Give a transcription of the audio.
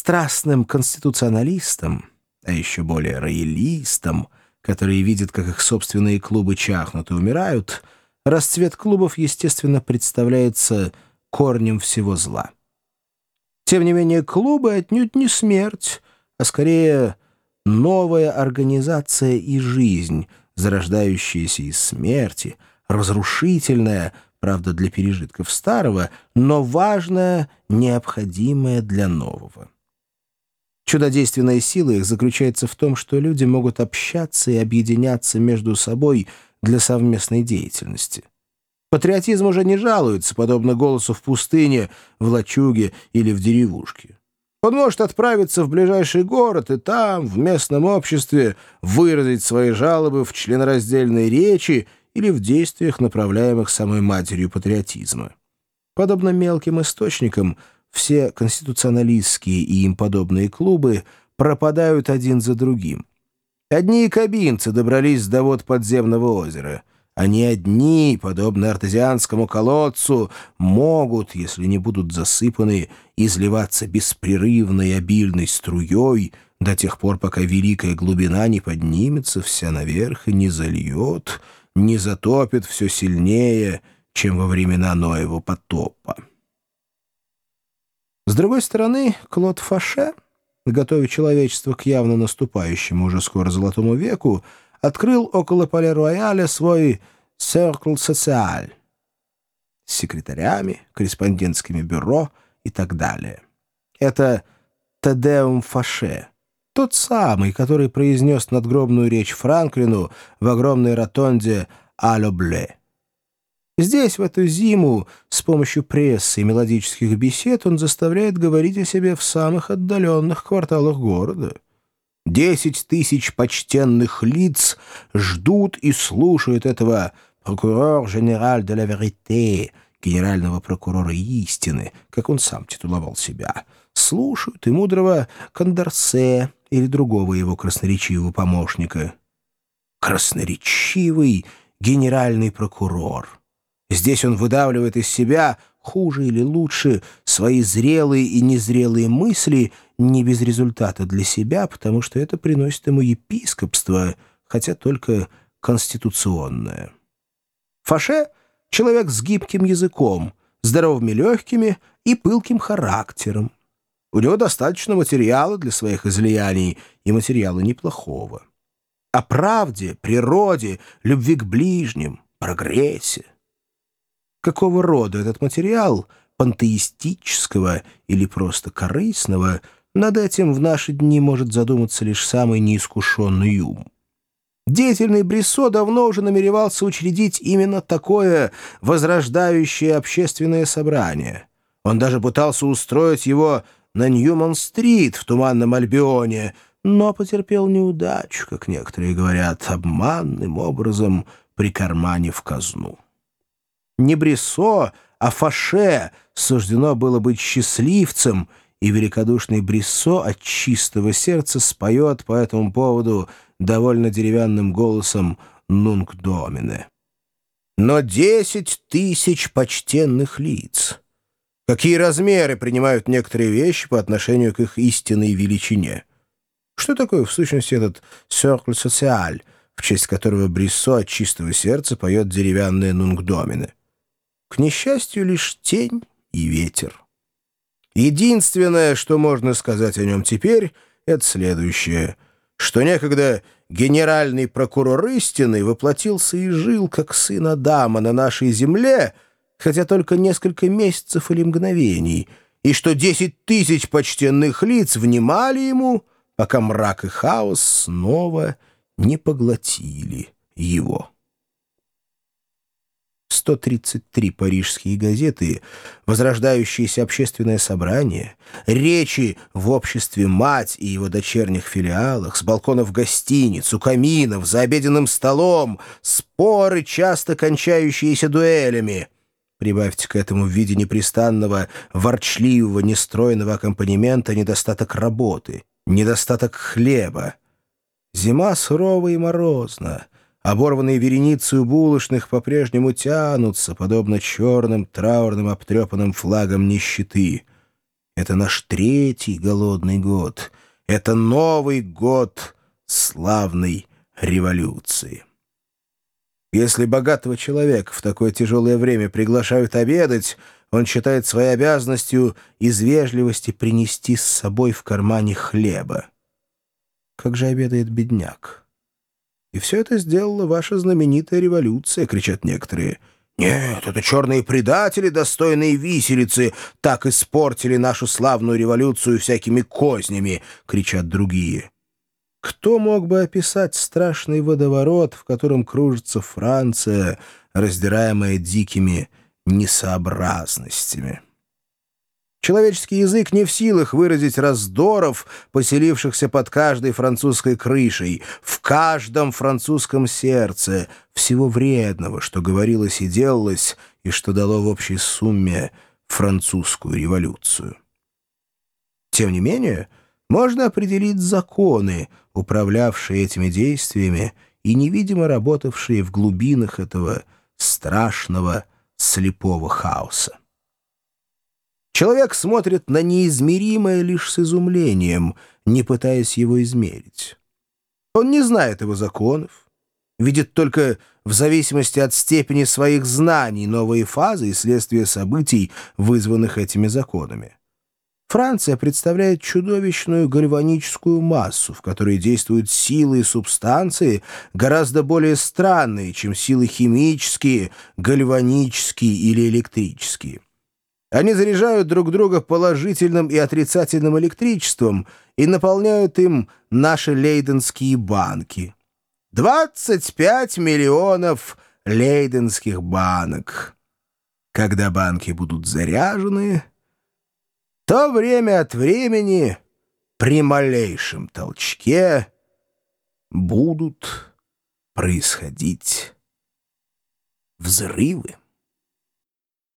страстным конституционалистам, а еще более роялистам, которые видят, как их собственные клубы чахнут и умирают, расцвет клубов, естественно, представляется корнем всего зла. Тем не менее, клубы отнюдь не смерть, а скорее новая организация и жизнь, зарождающаяся из смерти, разрушительная, правда, для пережитков старого, но важная, необходимая для нового. Чудодейственная сила их заключается в том, что люди могут общаться и объединяться между собой для совместной деятельности. Патриотизм уже не жалуется, подобно голосу в пустыне, в лачуге или в деревушке. Он может отправиться в ближайший город и там, в местном обществе, выразить свои жалобы в членораздельной речи или в действиях, направляемых самой матерью патриотизма. Подобно мелким источникам, все конституционалистские и им подобные клубы пропадают один за другим. Одни кабинцы добрались до вод подземного озера. Они одни, подобно артезианскому колодцу, могут, если не будут засыпаны, изливаться беспрерывной обильной струей до тех пор, пока великая глубина не поднимется вся наверх и не зальет, не затопит все сильнее, чем во времена Ноева потопа. С другой стороны, Клод Фаше, готовя человечество к явно наступающему уже скоро золотому веку, открыл около Пале-Рояля свой «Cercle Social» с секретарями, корреспондентскими бюро и так далее. Это «Тедеум Фаше», тот самый, который произнес надгробную речь Франклину в огромной ротонде «Алобле». Здесь, в эту зиму, с помощью прессы и мелодических бесед он заставляет говорить о себе в самых отдаленных кварталах города. Десять тысяч почтенных лиц ждут и слушают этого «прокурор генераль де ла верите», генерального прокурора истины, как он сам титуловал себя, слушают и мудрого Кондорсе или другого его красноречивого помощника. Красноречивый генеральный прокурор — Здесь он выдавливает из себя, хуже или лучше, свои зрелые и незрелые мысли не без результата для себя, потому что это приносит ему епископство, хотя только конституционное. Фаше — человек с гибким языком, здоровыми легкими и пылким характером. У него достаточно материала для своих излияний, и материала неплохого. О правде, природе, любви к ближним, прогрессе какого рода этот материал, пантеистического или просто корыстного, над этим в наши дни может задуматься лишь самый неискушенный ум. Деятельный Брессо давно уже намеревался учредить именно такое возрождающее общественное собрание. Он даже пытался устроить его на Ньюман-стрит в Туманном Альбионе, но потерпел неудачу, как некоторые говорят, обманным образом прикарманив казну. Не Брессо, а Фаше суждено было быть счастливцем, и великодушный Брессо от чистого сердца споет по этому поводу довольно деревянным голосом «Нунг Домине». Но десять тысяч почтенных лиц. Какие размеры принимают некоторые вещи по отношению к их истинной величине? Что такое, в сущности, этот «Cercle Social», в честь которого Брессо от чистого сердца поет деревянные «Нунг Домине»? К несчастью, лишь тень и ветер. Единственное, что можно сказать о нем теперь, это следующее, что некогда генеральный прокурор истины воплотился и жил, как сын Адама на нашей земле, хотя только несколько месяцев или мгновений, и что десять тысяч почтенных лиц внимали ему, пока мрак и хаос снова не поглотили его. 133 парижские газеты, возрождающееся общественное собрание, речи в обществе «Мать» и его дочерних филиалах, с балконов гостиниц, у каминов, за обеденным столом, споры, часто кончающиеся дуэлями. Прибавьте к этому в виде непрестанного, ворчливого, нестройного аккомпанемента недостаток работы, недостаток хлеба. Зима сурова и морозна. Оборванные вереницы булочных по-прежнему тянутся, подобно черным траурным обтрепанным флагам нищеты. Это наш третий голодный год. Это Новый год славной революции. Если богатого человека в такое тяжелое время приглашают обедать, он считает своей обязанностью из вежливости принести с собой в кармане хлеба. Как же обедает бедняк? И все это сделала ваша знаменитая революция, кричат некоторые. Нет, это черные предатели, достойные виселицы, так испортили нашу славную революцию всякими кознями, кричат другие. Кто мог бы описать страшный водоворот, в котором кружится Франция, раздираемая дикими несообразностями? Человеческий язык не в силах выразить раздоров, поселившихся под каждой французской крышей, в каждом французском сердце, всего вредного, что говорилось и делалось, и что дало в общей сумме французскую революцию. Тем не менее, можно определить законы, управлявшие этими действиями и невидимо работавшие в глубинах этого страшного слепого хаоса. Человек смотрит на неизмеримое лишь с изумлением, не пытаясь его измерить. Он не знает его законов, видит только в зависимости от степени своих знаний новые фазы и следствия событий, вызванных этими законами. Франция представляет чудовищную гальваническую массу, в которой действуют силы и субстанции гораздо более странные, чем силы химические, гальванические или электрические. Они заряжают друг друга положительным и отрицательным электричеством и наполняют им наши лейденские банки. 25 миллионов лейденских банок. Когда банки будут заряжены то время от времени при малейшем толчке будут происходить взрывы.